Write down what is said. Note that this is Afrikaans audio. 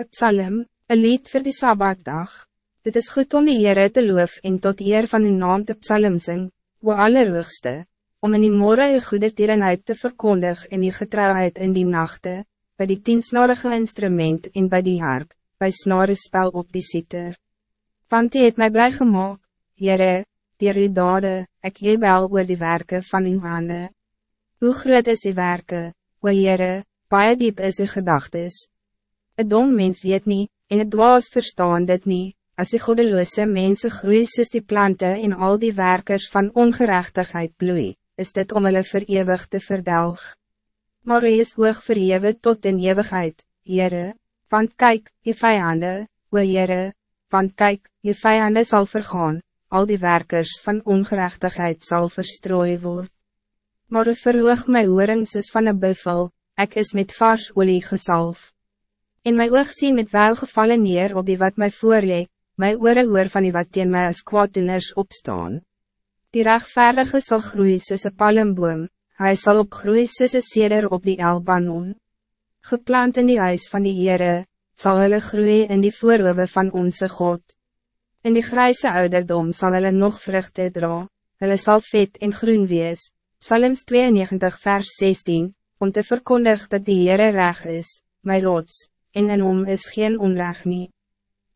Een psalm, een lied voor die Sabbatdag. Dit is goed om die Heere te loof en tot eer van die naam te psalm sing, o allerhoogste, om in die morgen een goede tierenheid te verkondig en die getrouwheid in die nachten, bij die tiensnarige instrument en bij die harp, bij snare spel op die sitter. Want die het mij blij gemaakt, Heere, dier uw dade, ek jebel oor die werken van uw handen. Hoe groot is die werken, o Heere, baie diep is uw gedachtes. Een dom mens weet niet, en het dwaas verstaan dit niet, als die goddeloze mensen groeien soos die planten en al die werkers van ongerechtigheid bloei, is dit om hulle vir eeuwig te verdelg. Maar hy is hoog verhewe tot in eeuwigheid, Heere, want kijk, je vijanden, o Heere, want kijk, je vijanden zal vergaan, al die werkers van ongerechtigheid zal verstrooien worden. Maar u verhoog my oorings is van een buffel, ik is met vars olie gesalf. In mijn oog zien met welgevallen neer op die wat mij voorlee, my oore hoor van die wat teen my as kwaaddoeners opstaan. Die rechtvaardige zal groeien soos een palmboom, hij zal opgroeien soos een seder op die Elbanon. Geplant in die huis van die Heere, zal hulle groeien in die voorhoeven van onze God. In die grijze ouderdom zal hulle nog vruchten dra, hulle sal vet en groen wees, Psalms 92 vers 16, om te verkondigen dat die Heere reg is, my rots, en in hom is geen onrecht nie.